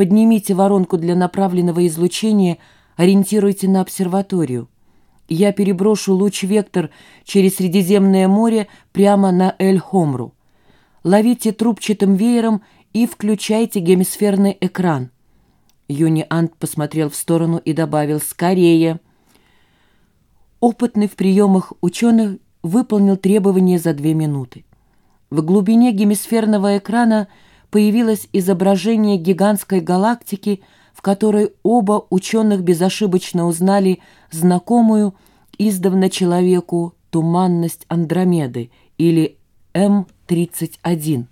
поднимите воронку для направленного излучения, ориентируйте на обсерваторию. Я переброшу луч-вектор через Средиземное море прямо на Эль-Хомру. Ловите трубчатым веером и включайте гемисферный экран. Юни Ант посмотрел в сторону и добавил «Скорее!». Опытный в приемах ученых выполнил требование за две минуты. В глубине гемисферного экрана появилось изображение гигантской галактики, в которой оба ученых безошибочно узнали знакомую издавна человеку туманность Андромеды или М-31.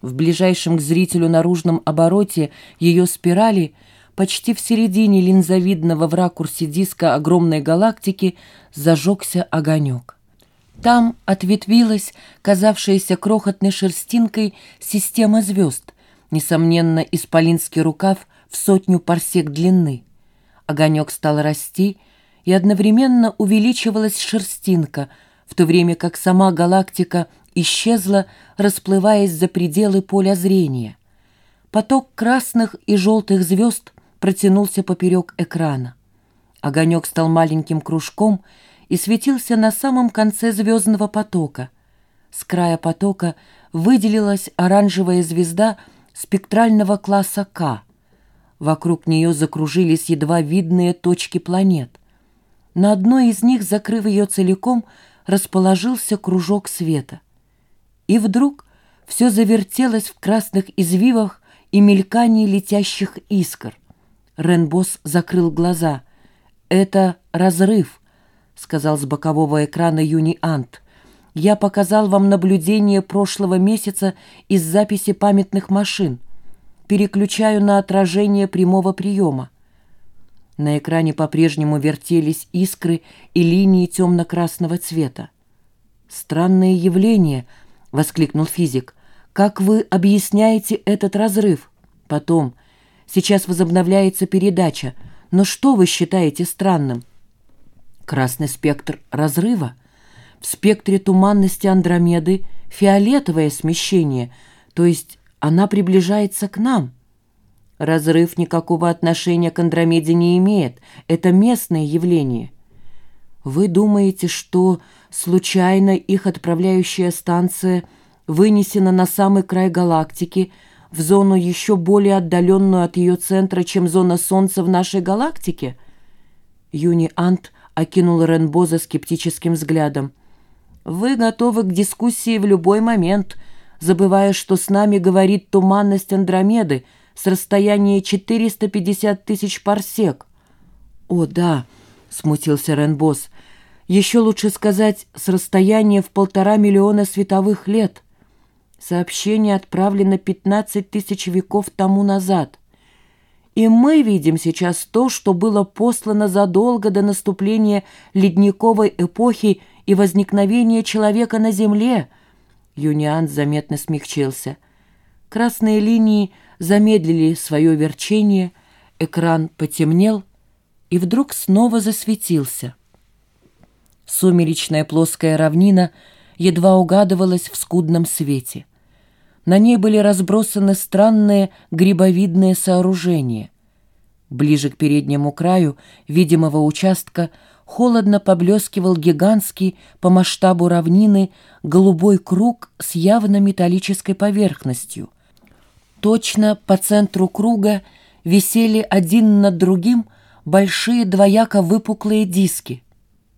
В ближайшем к зрителю наружном обороте ее спирали почти в середине линзовидного в ракурсе диска огромной галактики зажегся огонек. Там ответвилась, казавшаяся крохотной шерстинкой, система звезд, несомненно, исполинский рукав в сотню парсек длины. Огонек стал расти, и одновременно увеличивалась шерстинка, в то время как сама галактика исчезла, расплываясь за пределы поля зрения. Поток красных и желтых звезд протянулся поперек экрана. Огонек стал маленьким кружком — и светился на самом конце звездного потока. С края потока выделилась оранжевая звезда спектрального класса К. Вокруг нее закружились едва видные точки планет. На одной из них, закрыв ее целиком, расположился кружок света. И вдруг все завертелось в красных извивах и мелькании летящих искр. Ренбос закрыл глаза. «Это разрыв», — сказал с бокового экрана Юни Ант. «Я показал вам наблюдение прошлого месяца из записи памятных машин. Переключаю на отражение прямого приема». На экране по-прежнему вертелись искры и линии темно-красного цвета. «Странное явление», — воскликнул физик. «Как вы объясняете этот разрыв?» «Потом. Сейчас возобновляется передача. Но что вы считаете странным?» Красный спектр разрыва. В спектре туманности Андромеды фиолетовое смещение, то есть она приближается к нам. Разрыв никакого отношения к Андромеде не имеет, это местное явление. Вы думаете, что случайно их отправляющая станция вынесена на самый край галактики, в зону еще более отдаленную от ее центра, чем зона Солнца в нашей галактике? Юни Ант окинул Ренбоза скептическим взглядом. «Вы готовы к дискуссии в любой момент, забывая, что с нами говорит туманность Андромеды с расстояния 450 тысяч парсек». «О, да», — смутился Ренбоз, — «еще лучше сказать, с расстояния в полтора миллиона световых лет». Сообщение отправлено 15 тысяч веков тому назад. И мы видим сейчас то, что было послано задолго до наступления ледниковой эпохи и возникновения человека на Земле. Юниан заметно смягчился. Красные линии замедлили свое верчение, экран потемнел и вдруг снова засветился. Сумеречная плоская равнина едва угадывалась в скудном свете. На ней были разбросаны странные грибовидные сооружения. Ближе к переднему краю видимого участка холодно поблескивал гигантский по масштабу равнины голубой круг с явно металлической поверхностью. Точно по центру круга висели один над другим большие двояко выпуклые диски —